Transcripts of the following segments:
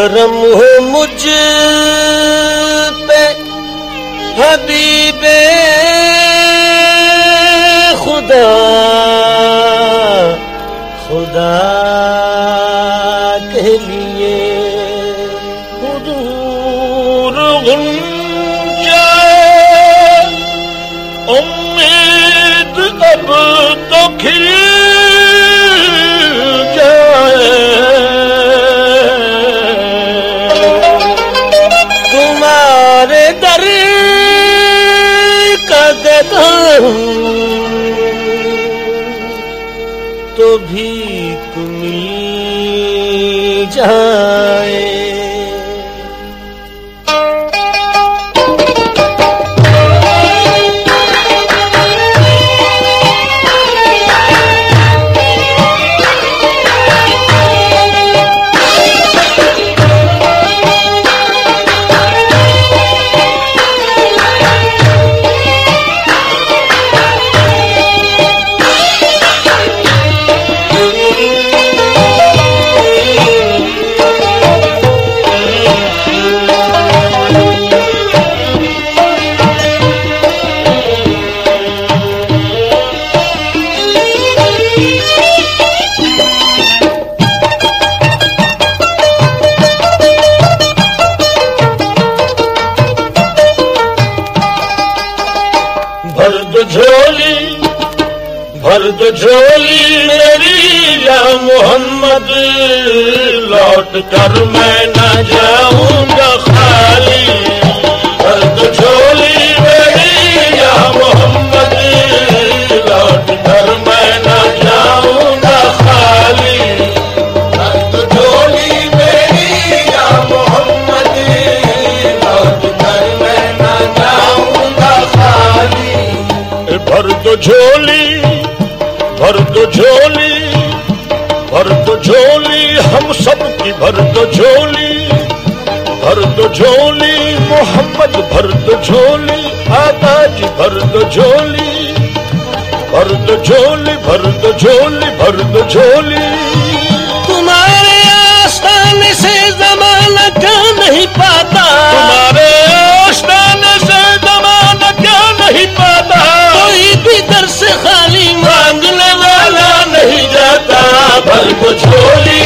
کرم ہو مجھ پہ حبیب Oh. karma بھر دو جھولی بھر دو جھولی۔ تمہارے آستان سے زمانہ کیا نہیں پاتا؟ تمہارے آستان سے زمانہ کیا نہیں پاتا؟ کوئی بھی در سے خالی مانگنے والا نہیں جاتا۔ بھر دو جھولی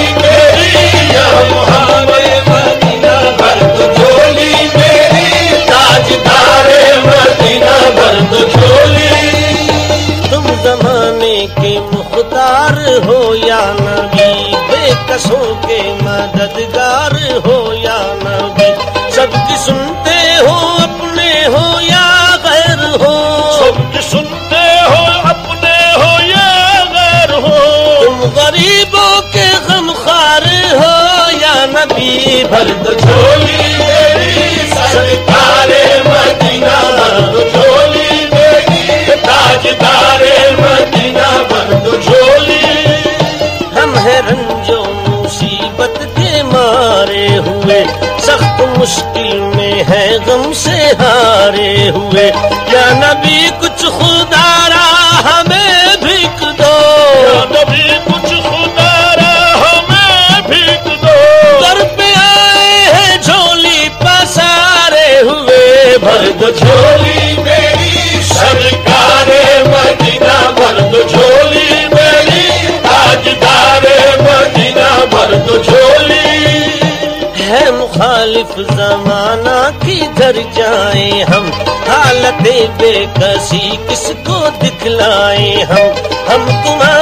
مددگار ہو یا نبی؟ سب کی سنتے ہو اپنے ہو یا غیر ہو؟ سب کی سنتے ہو اپنے ہو یا غیر ہو؟ تم غریبوں کے غم خار ہو یا نبی؟ بھر ہوئے سخت مشکل میں ہے غم سے ہارے ہوئے۔ یا نبی کچھ خدا مر جائیں ہم حالت بے کسی کس کو دکھلائیں ہم؟ ہم تمہارے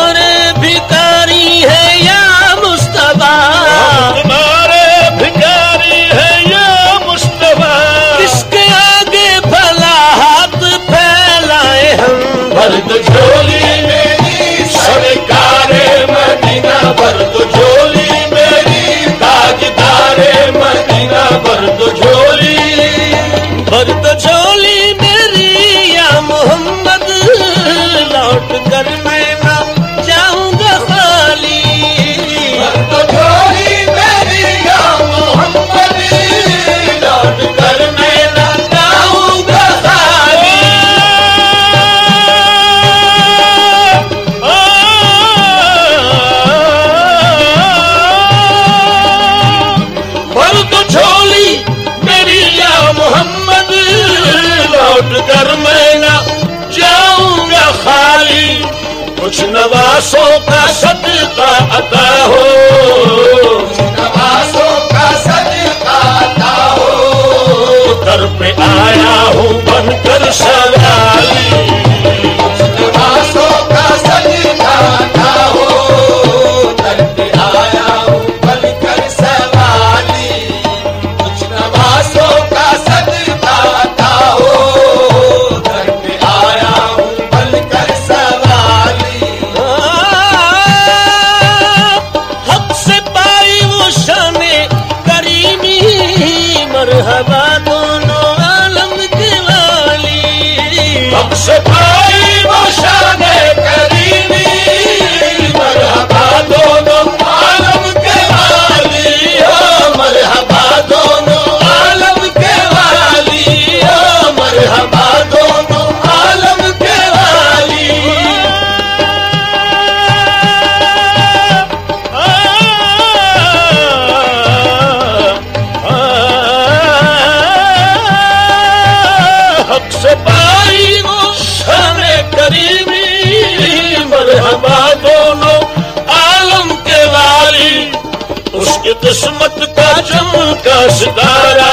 جم کا ستارہ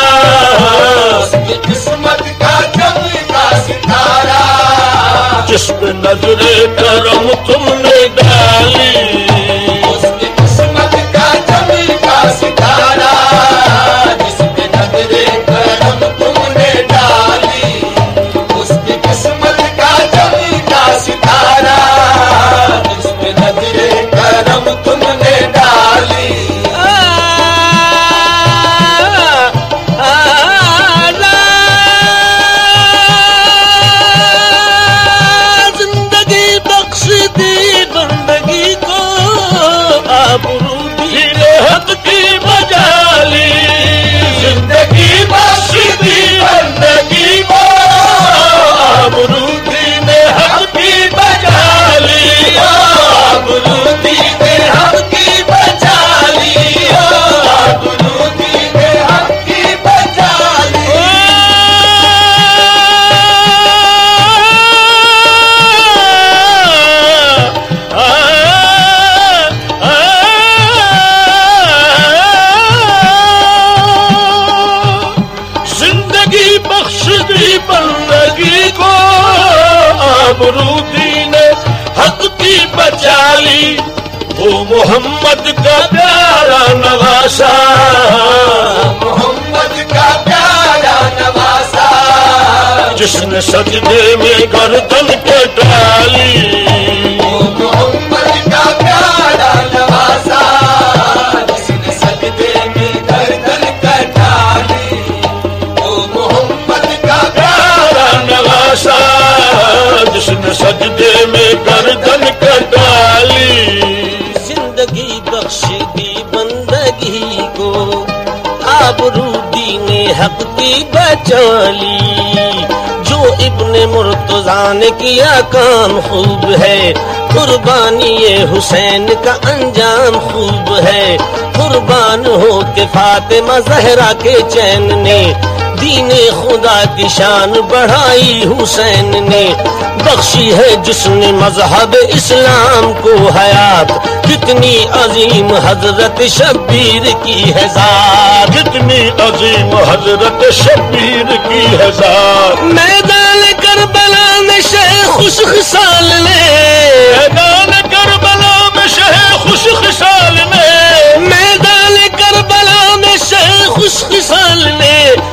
اس کی قسمت کا جم کا ستارہ جس پہ جس نے سجدے میں گردن کے ڈالی۔ جس نے سجدے میں گردن کٹالی محمد جس سجدے میں ڈالی۔ زندگی بخش دی بندگی کو آبرو دی حق کی بچالی۔ ابن مرتضی نے کیا کام خوب ہے۔ قربانی حسین کا انجام خوب ہے۔ قربان ہو کے فاطمہ زہرا کے چین نے دین خدا کی شان بڑھائی حسین نے۔ بخشی ہے جس نے مذہب اسلام کو حیات۔ کتنی عظیم حضرت شبیر کی ہے ذات۔ کتنی عظیم حضرت شبیر کی ہے ذات۔ میدان کربلا میں خوش خصال نے میدان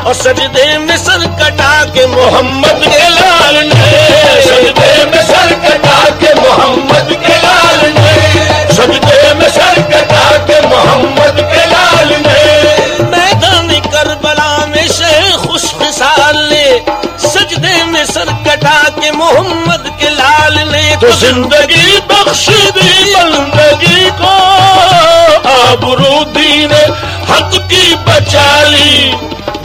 اور سجدے میں سر کٹا کے محمد کے لال نے۔ سجدے میں سر کٹا کے محمد کے لال نے۔ سجدے میں سر کٹا کے محمد کے لال نے۔ میدان کربلا میں شہ خوش خصال نے۔ سجدے میں سر کٹا کے محمد کے لال نے۔ تو زندگی بخش دی بندگی کو۔ آبرودی نے حق کی بچالی۔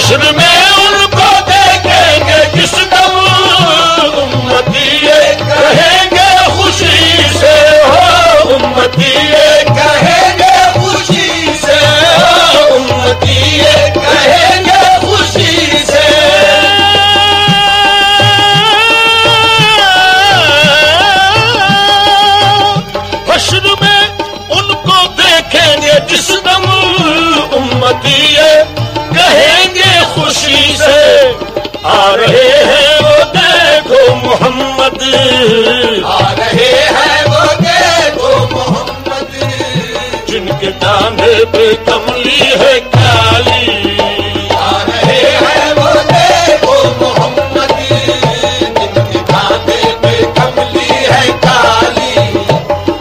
حشر میں جن کے کاندھے پہ کملی ہے کالی۔ آ رہے ہیں وہ دیکھو محمد جن کے کاندھے پہ کملی ہے کالی۔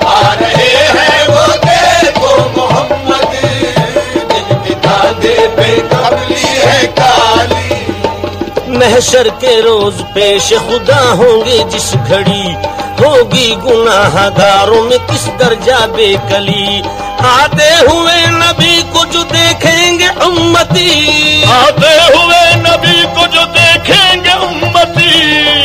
آ رہے ہیں وہ دیکھو محمد جن کے کاندھے پہ کملی ہے کالی۔ محشر کے روز پیش خدا ہوں گے جس گھڑی ہوگی گناہ گاروں میں کس درجہ بے کلی۔ آتے ہوئے نبی کو جو دیکھیں گے امتی۔ آتے ہوئے نبی کو جو دیکھیں گے امتی۔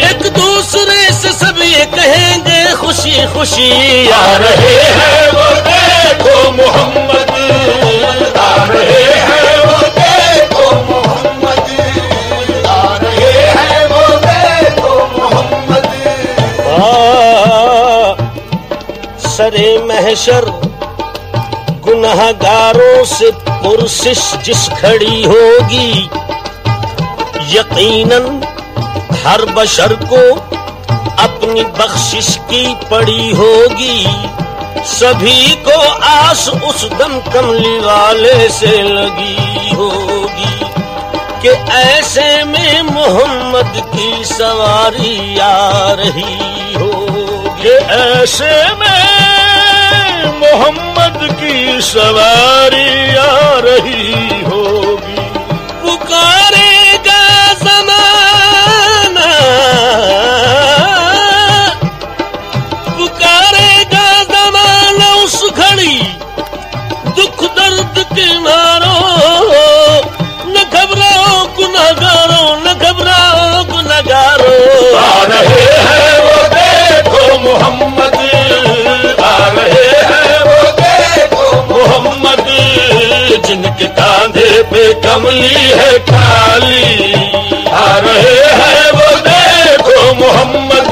ایک دوسرے سے سب یہ کہیں گے خوشی خوشی۔ آ رہے ہیں وہ دیکھو محمد۔ آ رہے ہیں وہ دیکھو محمد۔ آ رہے ہیں وہ دیکھو محمد۔ سرے محشر۔ گناہ گاروں سے پرسش جس کھڑی ہوگی، یقیناً ہر بشر کو اپنی بخشش کی پڑی ہوگی۔ سبھی کو آس اس دم کملی والے سے لگی ہوگی کہ ایسے میں محمد کی سواری آ رہی ہوگی۔ ایسے میں محمد کی سواری آ رہی کملی ہے کالی آ رہے ہیں وہ دیکھو محمد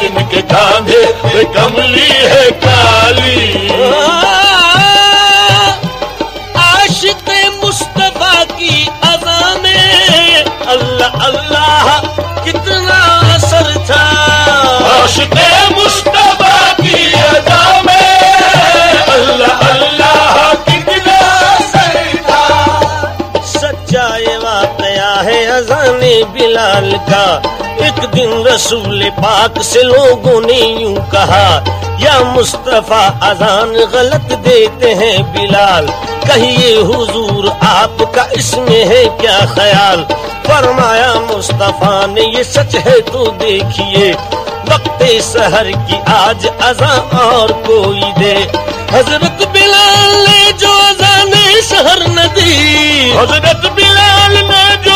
جن کے کاندھے پہ کملی بلال کا ایک دن رسول پاک سے لوگوں نے یوں کہا، یا مصطفیٰ اذان غلط دیتے ہیں بلال۔ کہیے حضور، آپ کا اس میں ہے کیا خیال؟ فرمایا، مصطفیٰ نے، یہ سچ ہے تو دیکھیے۔ وقت سحر کی آج اذان اور کوئی دے۔ حضرت بلال نے جو اذان شہر ندی حضرت بلال نے جو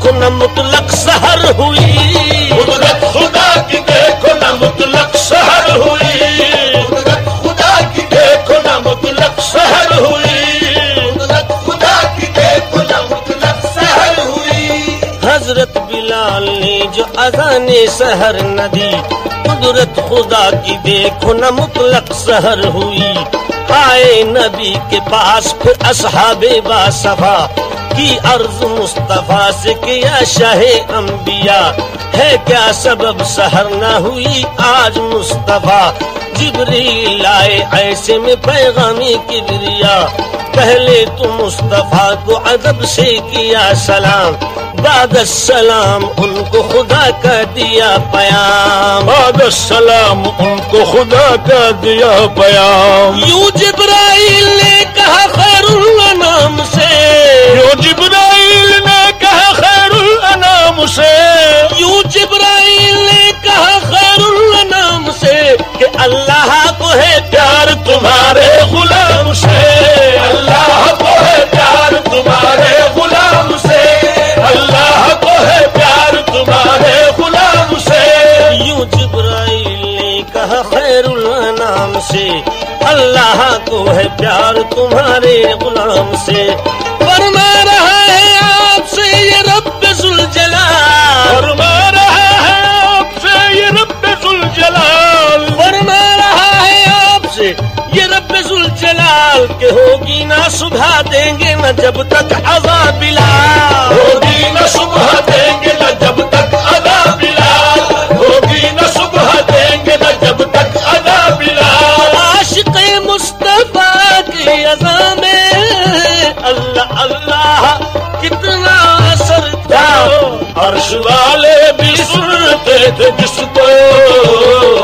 کی دیکھو نہ مطلق سحر ہوئی قدرت خدا کی دیکھو نہ مطلق شہر ہوئی قدرت خدا کی دیکھو نہ مطلق شہر ہوئی قدرت خدا کی دیکھو نہ مطلق سہر ہوئی حضرت بلال نے جو اذان سحر ندی قدرت خدا کی دیکھو نہ مطلق سحر ہوئی آئے نبی کے پاس پھر اصحاب باصفا کی عرض مصطفیٰ سے کیا شاہ انبیاء ہے کیا سبب سہر نہ ہوئی آج مصطفیٰ؟ جبریل آئے ایسے میں پیغامی کبریا۔ پہلے تو مصطفیٰ کو ادب سے کیا سلام بعد السلام ان کو خدا کا دیا پیام۔ بعد السلام ان کو خدا کا دیا پیام۔ یوں جبرائیل نے کہا خیر الانام سے۔ جو جبرائیل نے کہا خیر الانام سے۔ یوں جبرائیل ہے پیار تمہارے غلام سے۔ فرما رہا ہے آپ سے یہ رب ذوالجلال۔ فرما رہا ہے آپ سے یہ رب ذوالجلال۔ فرما رہا ہے آپ سے یہ رب ذوالجلال۔ کہ ہوگی نہ صبح دیں گے نہ جب تک عذاب بلال۔ سنتے تھے جس کو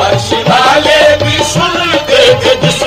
عرش والے بھی سنتے تھے جس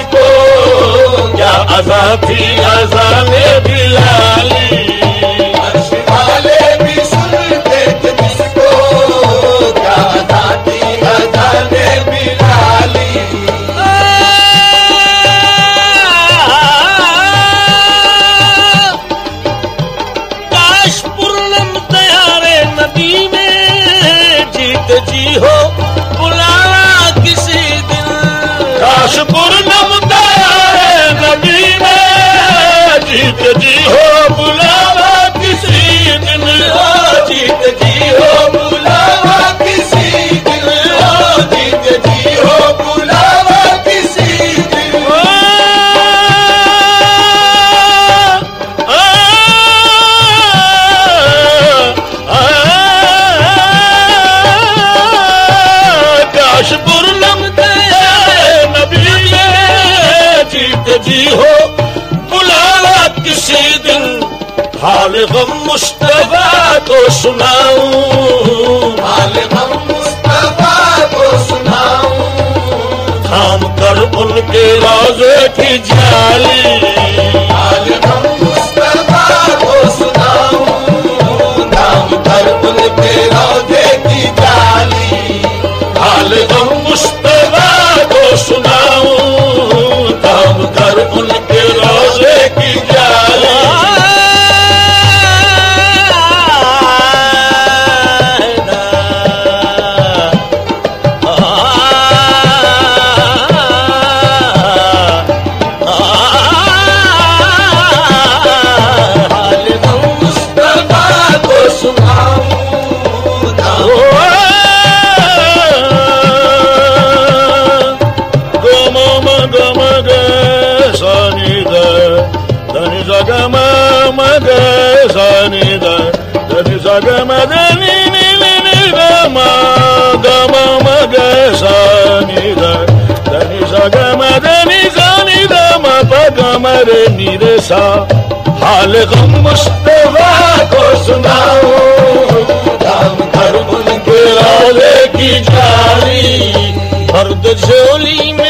کر ان حال غم مصطفیٰ کو سناؤ دام کر ان کے رالے کی جاری مرد جھولی میری یا محمد لوٹ کر میں نہ جاؤں